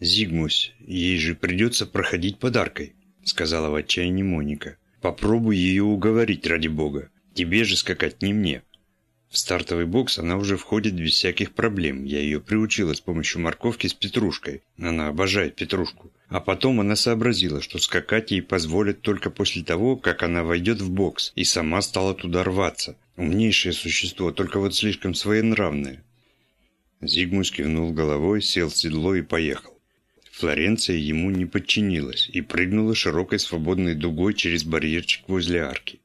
«Зигмусь, ей же придется проходить подаркой», — сказала в отчаянии Моника. «Попробуй ее уговорить, ради бога. Тебе же скакать не мне». В стартовый бокс она уже входит без всяких проблем. Я ее приучила с помощью морковки с петрушкой. Она обожает петрушку. А потом она сообразила, что скакать ей позволят только после того, как она войдет в бокс, и сама стала туда рваться. Умнейшее существо, только вот слишком своенравное. Зигмус кивнул головой, сел в седло и поехал. Флоренция ему не подчинилась и прыгнула широкой свободной дугой через барьерчик возле арки.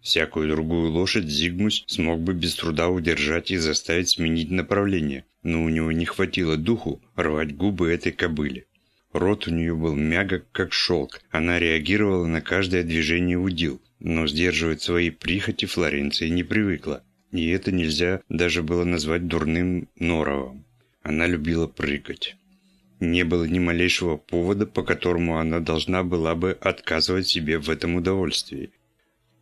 Всякую другую лошадь Зигмус смог бы без труда удержать и заставить сменить направление, но у него не хватило духу рвать губы этой кобыле. Рот у нее был мягок, как шелк, она реагировала на каждое движение удил, но сдерживать свои прихоти Флоренция не привыкла, и это нельзя даже было назвать дурным норовом. Она любила прыгать. Не было ни малейшего повода, по которому она должна была бы отказывать себе в этом удовольствии.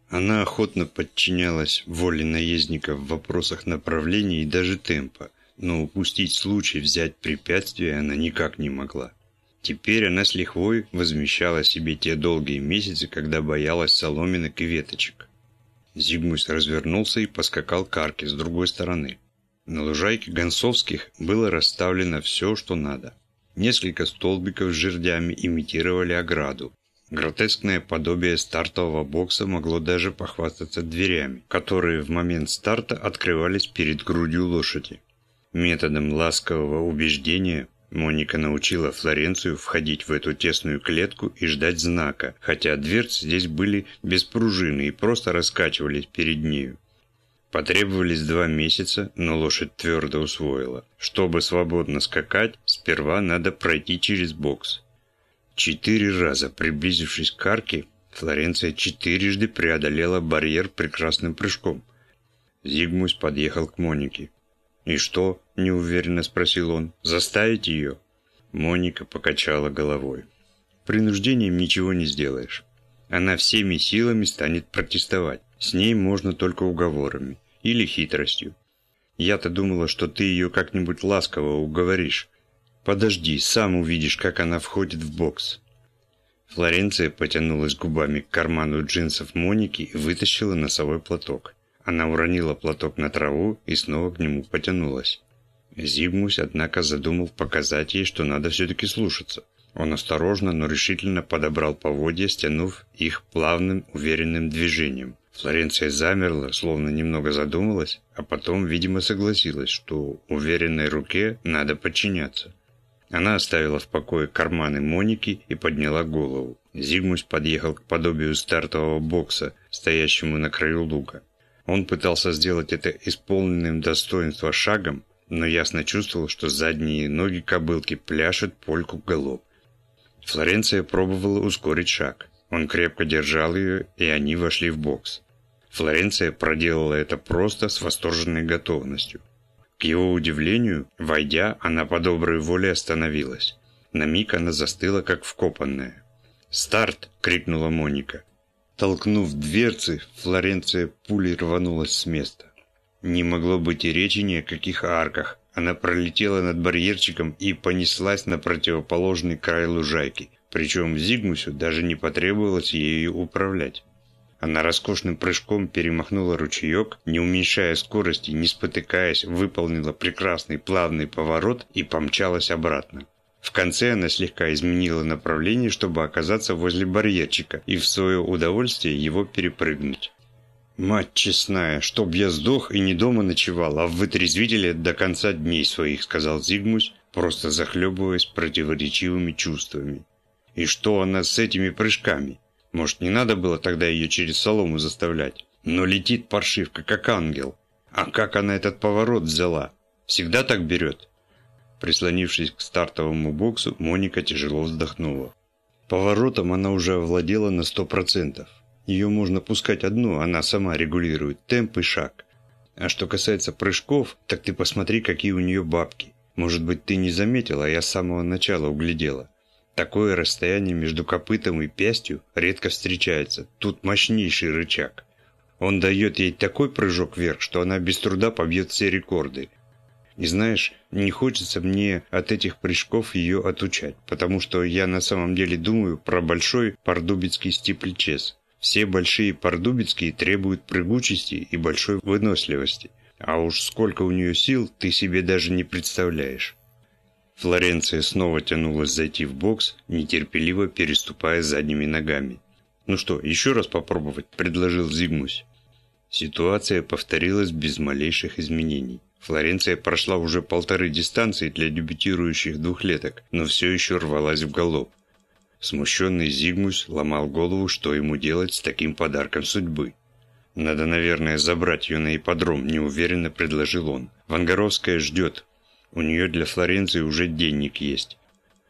Она охотно подчинялась воле наездника в вопросах направления и даже темпа, но упустить случай взять препятствие она никак не могла. Теперь она с лихвой возмещала себе те долгие месяцы, когда боялась соломинок и веточек. Зигмусь развернулся и поскакал к арке с другой стороны. На лужайке Гонцовских было расставлено все, что надо. Несколько столбиков с жердями имитировали ограду. Гротескное подобие стартового бокса могло даже похвастаться дверями, которые в момент старта открывались перед грудью лошади. Методом ласкового убеждения Моника научила Флоренцию входить в эту тесную клетку и ждать знака, хотя дверцы здесь были без пружины и просто раскачивались перед нею. Потребовались два месяца, но лошадь твердо усвоила. Чтобы свободно скакать, сперва надо пройти через бокс. Четыре раза приблизившись к арке, Флоренция четырежды преодолела барьер прекрасным прыжком. Зигмусь подъехал к Монике. «И что?» – неуверенно спросил он. «Заставить ее?» Моника покачала головой. «Принуждением ничего не сделаешь. Она всеми силами станет протестовать. С ней можно только уговорами. Или хитростью. Я-то думала, что ты ее как-нибудь ласково уговоришь. Подожди, сам увидишь, как она входит в бокс». Флоренция потянулась губами к карману джинсов Моники и вытащила носовой платок. Она уронила платок на траву и снова к нему потянулась. Зигмусь, однако, задумал показать ей, что надо все-таки слушаться. Он осторожно, но решительно подобрал поводья, стянув их плавным, уверенным движением. Флоренция замерла, словно немного задумалась, а потом, видимо, согласилась, что уверенной руке надо подчиняться. Она оставила в покое карманы Моники и подняла голову. Зигмусь подъехал к подобию стартового бокса, стоящему на краю луга. Он пытался сделать это исполненным достоинства шагом, но ясно чувствовал, что задние ноги кобылки пляшут польку галоп. Флоренция пробовала ускорить шаг. Он крепко держал ее, и они вошли в бокс. Флоренция проделала это просто с восторженной готовностью. К его удивлению, войдя, она по доброй воле остановилась. На миг она застыла, как вкопанная. «Старт!» — крикнула Моника. Толкнув дверцы, Флоренция пулей рванулась с места. Не могло быть и речи ни о каких арках. Она пролетела над барьерчиком и понеслась на противоположный край лужайки. Причем Зигмусю даже не потребовалось ею управлять. Она роскошным прыжком перемахнула ручеек, не уменьшая скорости, не спотыкаясь, выполнила прекрасный плавный поворот и помчалась обратно. В конце она слегка изменила направление, чтобы оказаться возле барьерчика и в свое удовольствие его перепрыгнуть. «Мать честная, чтоб я сдох и не дома ночевал, а в вытрезвителе до конца дней своих», сказал Зигмусь, просто захлебываясь противоречивыми чувствами. «И что она с этими прыжками? Может, не надо было тогда ее через солому заставлять? Но летит паршивка, как ангел. А как она этот поворот взяла? Всегда так берет?» Прислонившись к стартовому боксу, Моника тяжело вздохнула. Поворотом она уже овладела на сто процентов. Ее можно пускать одну, она сама регулирует темп и шаг. А что касается прыжков, так ты посмотри, какие у нее бабки. Может быть, ты не заметила, а я с самого начала углядела. Такое расстояние между копытом и пястью редко встречается. Тут мощнейший рычаг. Он дает ей такой прыжок вверх, что она без труда побьет все рекорды. И знаешь, не хочется мне от этих прыжков ее отучать, потому что я на самом деле думаю про большой пардубицкий стиплечес. Все большие пардубицкие требуют прыгучести и большой выносливости. А уж сколько у нее сил, ты себе даже не представляешь. Флоренция снова тянулась зайти в бокс, нетерпеливо переступая задними ногами. «Ну что, еще раз попробовать?» – предложил Зигмусь. Ситуация повторилась без малейших изменений. Флоренция прошла уже полторы дистанции для дебютирующих двухлеток, но все еще рвалась в галоп. Смущенный Зигмус ломал голову, что ему делать с таким подарком судьбы. «Надо, наверное, забрать ее на ипподром», – неуверенно предложил он. «Вангаровская ждет. У нее для Флоренции уже денег есть.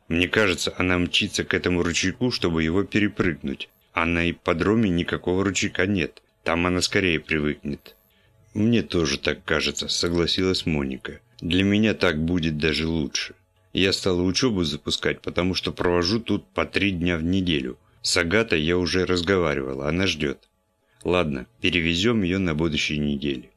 Мне кажется, она мчится к этому ручейку, чтобы его перепрыгнуть. А на ипподроме никакого ручейка нет. Там она скорее привыкнет». «Мне тоже так кажется», – согласилась Моника. «Для меня так будет даже лучше». Я стала учебу запускать, потому что провожу тут по три дня в неделю. С Агатой я уже разговаривала, она ждет. Ладно, перевезем ее на будущей неделе.